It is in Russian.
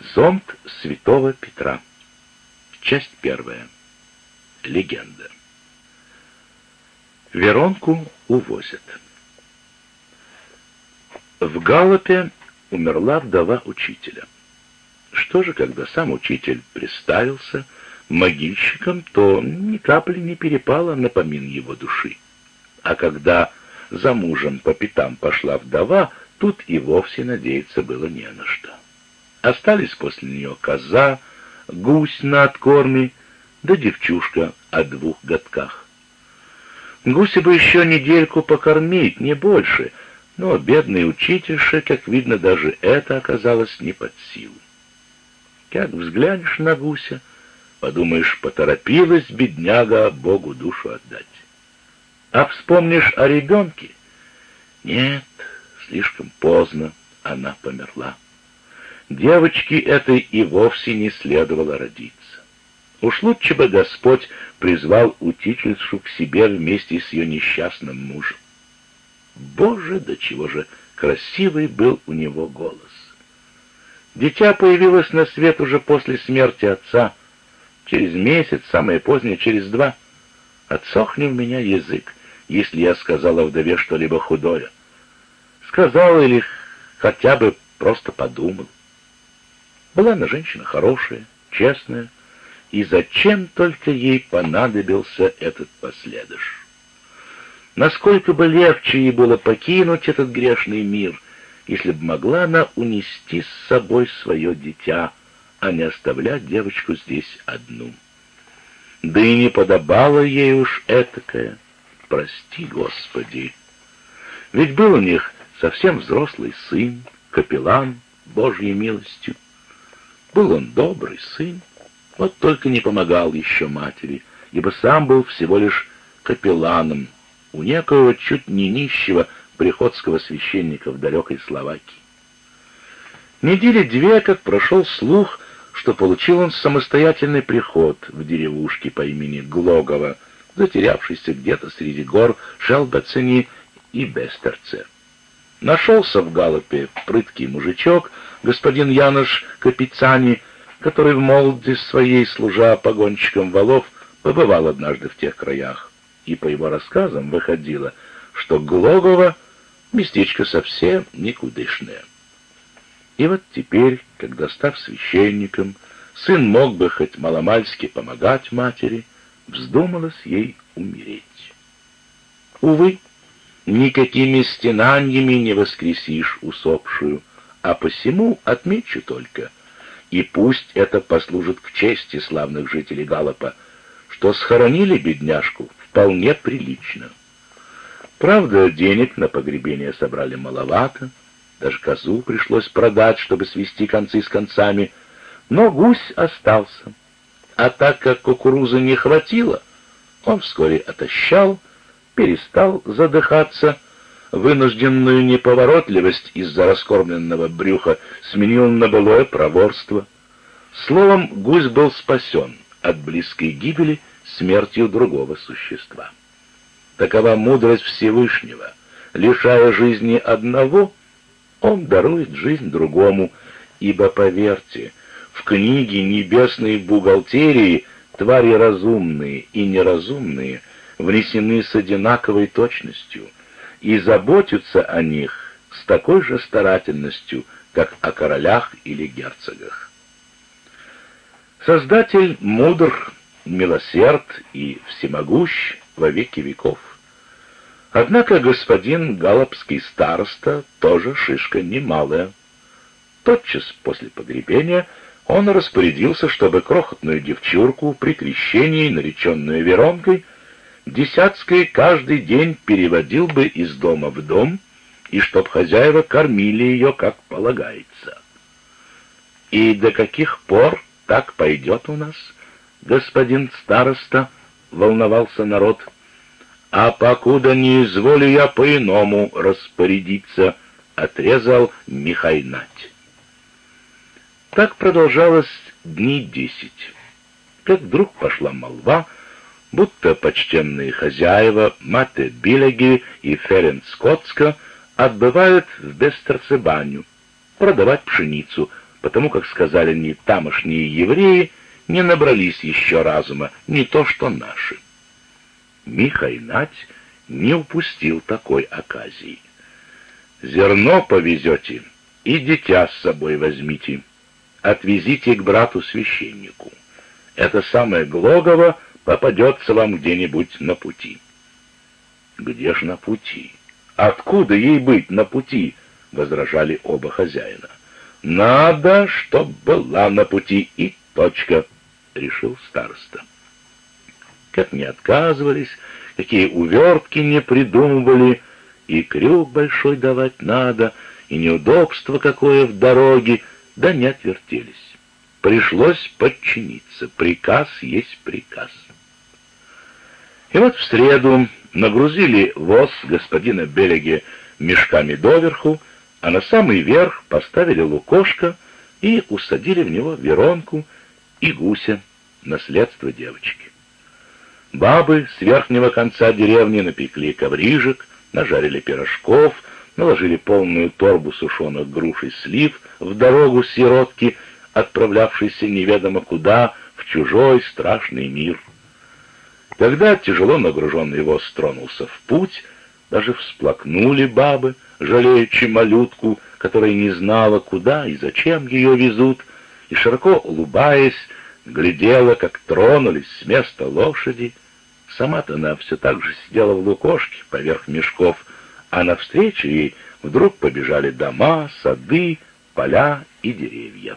Зонт святого Петра. Часть первая. Легенда. Веронку увозят. В Галопе умерла вдова учителя. Что же, когда сам учитель приставился могильщиком, то ни капли не перепало на помин его души. А когда за мужем по пятам пошла вдова, тут и вовсе надеяться было не на что. Остались после нее коза, гусь на откорме, да девчушка о двух годках. Гуся бы еще недельку покормить, не больше, но бедной учительше, как видно, даже это оказалось не под силу. Как взглянешь на гуся, подумаешь, поторопилась бедняга Богу душу отдать. А вспомнишь о ребенке? Нет, слишком поздно она померла. Девочке этой и вовсе не следовало родиться. Уж лучше бы Господь призвал утительшу к себе вместе с ее несчастным мужем. Боже, до чего же красивый был у него голос! Дитя появилось на свет уже после смерти отца, через месяц, самое позднее, через два. Отсохни у меня язык, если я сказала вдове что-либо худое. Сказал или хотя бы просто подумал. Была она женщина хорошая, честная, и зачем только ей понадобился этот последыш? Насколько бы легче ей было покинуть этот грешный мир, если бы могла она унести с собой свое дитя, а не оставлять девочку здесь одну. Да и не подобало ей уж этакое. Прости, Господи. Ведь был у них совсем взрослый сын, капеллан, Божьей милостью. Был он добрый сын, вот только не помогал еще матери, ибо сам был всего лишь капелланом у некого чуть не нищего приходского священника в далекой Словакии. Недели две, как прошел слух, что получил он самостоятельный приход в деревушке по имени Глогова, затерявшийся где-то среди гор Шелбецени и Бестерце. Нашелся в галопе прыткий мужичок, господин Янош Капицани, который в молоде своей, служа погонщиком валов, побывал однажды в тех краях. И по его рассказам выходило, что Глогово — местечко совсем никудышное. И вот теперь, когда, став священником, сын мог бы хоть маломальски помогать матери, вздумалось ей умереть. Увы, никакими стенаниями не воскресишь усопшую, а посему отмечу только, и пусть это послужит к чести славных жителей Галопа, что схоронили бедняжку вполне прилично. Правда, денег на погребение собрали маловато, даже козу пришлось продать, чтобы свести концы с концами, но гусь остался. А так как кукурузы не хватило, он вскоре отощал, перестал задыхаться, вынужденную неповоротливость из-за раскормленного брюха сменил на былое проворство. Словом, гусь был спасен от близкой гибели смертью другого существа. Такова мудрость Всевышнего. Лишая жизни одного, он дарует жизнь другому, ибо, поверьте, в книге небесной бухгалтерии твари разумные и неразумные — внесены с одинаковой точностью и заботятся о них с такой же старательностью, как о королях или герцогах. Создатель мудр, милосерд и всемогущ во веки веков. Однако господин галопский староста тоже шишка немалая. Тотчас после погребения он распорядился, чтобы крохотную девчурку при крещении, нареченную Веронкой, Десятской каждый день переводил бы из дома в дом, и чтоб хозяева кормили ее, как полагается. И до каких пор так пойдет у нас, господин староста, волновался народ, а покуда не изволю я по-иному распорядиться, отрезал Михайнать. Так продолжалось дни десять. Как вдруг пошла молва, будто почтенные хозяева Мате Билеги и Ференц Скотска отбывают в Бестерцебаню продавать пшеницу, потому как сказали не тамошние евреи, не набрались еще разума, не то что наши. Михайнать не упустил такой оказии. «Зерно повезете и дитя с собой возьмите, отвезите к брату-священнику. Это самое Глогово попадется вам где-нибудь на пути». «Где ж на пути? Откуда ей быть на пути?» — возражали оба хозяина. «Надо, чтоб была на пути и точка», — решил староста. Как не отказывались, какие увертки не придумывали, и крюк большой давать надо, и неудобство какое в дороге, да не отвертелись. Пришлось подчиниться, приказ есть приказ. И вот в среду нагрузили воз господина Белеге мешками доверху, а на самый верх поставили лукошко и усадили в него Веронку и гуся, наследство девочки. Бабы с верхнего конца деревни напекли коврижек, нажарили пирожков, наложили полную торбу сушеных груш и слив в дорогу сиротки, отправлявшейся неведомо куда, в чужой страшный мир. Когда тяжело нагруженный воз тронулся в путь, даже всплакнули бабы, жалеючи малютку, которая не знала, куда и зачем ее везут, и, широко улыбаясь, глядела, как тронулись с места лошади. Сама-то она все так же сидела в лукошке поверх мешков, а навстречу ей вдруг побежали дома, сады, поля и деревья.